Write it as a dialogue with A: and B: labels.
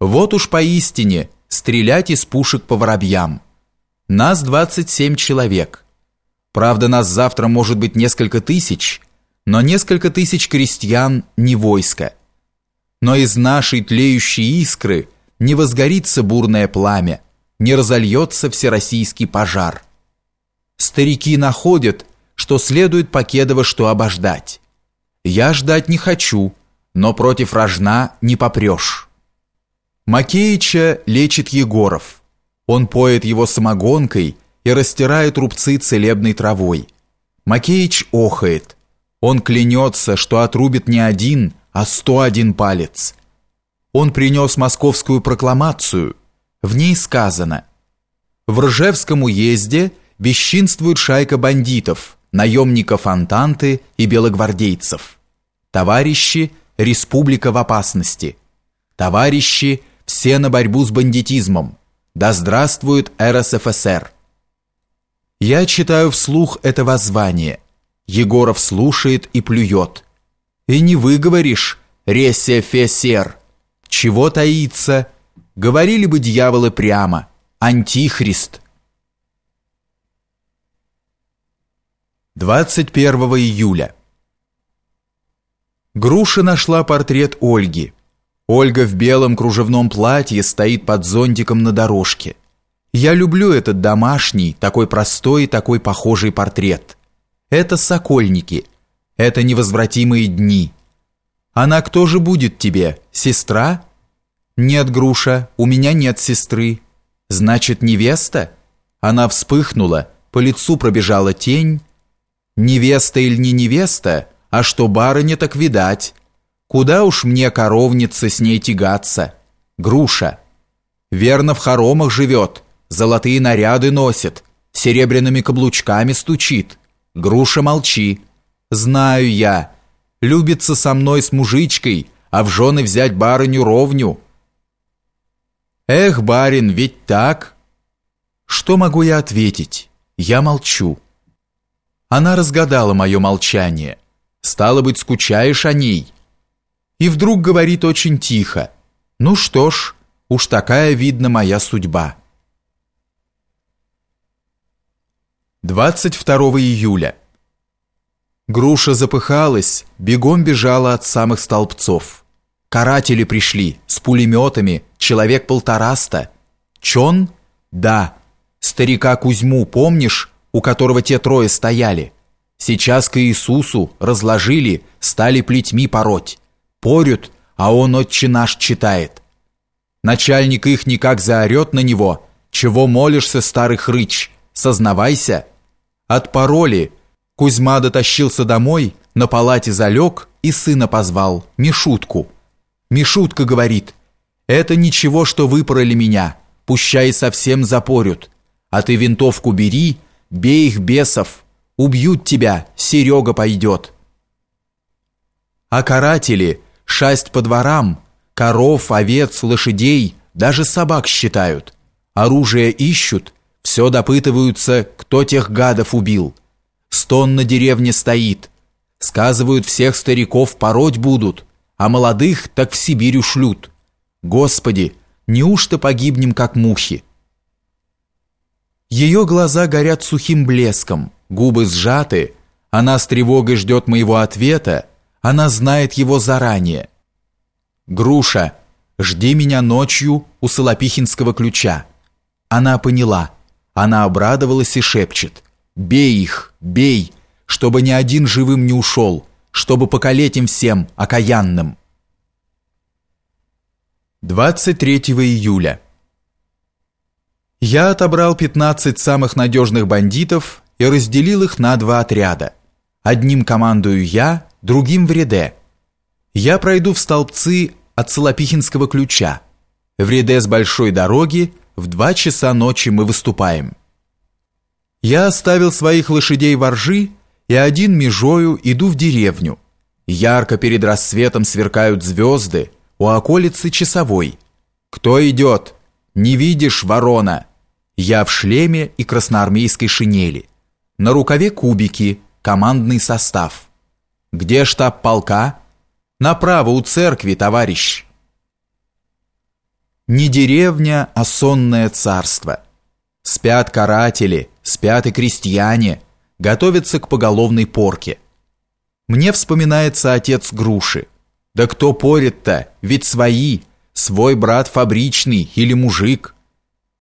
A: Вот уж поистине стрелять из пушек по воробьям. Нас 27 человек. Правда, нас завтра может быть несколько тысяч, но несколько тысяч крестьян не войско. Но из нашей тлеющей искры не возгорится бурное пламя, не разольется всероссийский пожар. Старики находят, что следует Покедово что обождать. Я ждать не хочу, но против рожна не попрешь. Макеича лечит Егоров. Он поет его самогонкой и растирает рубцы целебной травой. Макеич охает. Он клянется, что отрубит не один, а сто один палец. Он принес московскую прокламацию. В ней сказано «В Ржевском уезде бесчинствует шайка бандитов, наемников Антанты и белогвардейцев. Товарищи, республика в опасности. Товарищи, все на борьбу с бандитизмом. Да здравствует РСФСР. Я читаю вслух это воззвание. Егоров слушает и плюет. И не выговоришь, ресефесер. Чего таится? Говорили бы дьяволы прямо. Антихрист. 21 июля. Груша нашла портрет Ольги. Ольга в белом кружевном платье стоит под зонтиком на дорожке. Я люблю этот домашний, такой простой, такой похожий портрет. Это сокольники. Это невозвратимые дни. Она кто же будет тебе? Сестра? Нет, Груша, у меня нет сестры. Значит, невеста? Она вспыхнула, по лицу пробежала тень. Невеста или не невеста, а что барыня так видать. Куда уж мне коровница с ней тягаться? Груша. Верно в хоромах живет, золотые наряды носит, серебряными каблучками стучит. Груша молчи. Знаю я. Любится со мной с мужичкой, а в жены взять барыню ровню. Эх, барин, ведь так? Что могу я ответить? Я молчу. Она разгадала мое молчание. Стало быть, скучаешь о ней и вдруг говорит очень тихо. «Ну что ж, уж такая, видно, моя судьба». 22 июля. Груша запыхалась, бегом бежала от самых столбцов. Каратели пришли, с пулеметами, человек полтораста. Чон? Да. Старика Кузьму, помнишь, у которого те трое стояли? Сейчас к Иисусу разложили, стали плетьми пороть. Порют, а он отче наш читает. Начальник их никак заорет на него. Чего молишься, старый хрыч? Сознавайся. От пароли Кузьма дотащился домой, на палате залег и сына позвал, Мишутку. Мишутка говорит, это ничего, что выпороли меня, пущай совсем запорют. А ты винтовку бери, бей их бесов, убьют тебя, Серега пойдет. А каратели – шасть по дворам, коров, овец, лошадей, даже собак считают. Оружие ищут, все допытываются, кто тех гадов убил. Стон на деревне стоит. Сказывают, всех стариков пороть будут, а молодых так в Сибирь ушлют. Господи, неужто погибнем, как мухи? Ее глаза горят сухим блеском, губы сжаты, она с тревогой ждет моего ответа, она знает его заранее. «Груша, жди меня ночью у Солопихинского ключа». Она поняла. Она обрадовалась и шепчет. «Бей их, бей, чтобы ни один живым не ушел, чтобы покалеть им всем, окаянным». 23 июля. Я отобрал 15 самых надежных бандитов и разделил их на два отряда. Одним командую я, другим в ряде. Я пройду в столбцы от Солопихинского ключа. В ряде с большой дороги в два часа ночи мы выступаем. Я оставил своих лошадей во ржи и один межою иду в деревню. Ярко перед рассветом сверкают звезды, у околицы часовой. Кто идет? Не видишь, ворона? Я в шлеме и красноармейской шинели. На рукаве кубики, командный состав. Где штаб полка? Направо у церкви, товарищ. Не деревня, а сонное царство. Спят каратели, спят и крестьяне, готовятся к поголовной порке. Мне вспоминается отец Груши. Да кто порит-то, ведь свои, свой брат фабричный или мужик –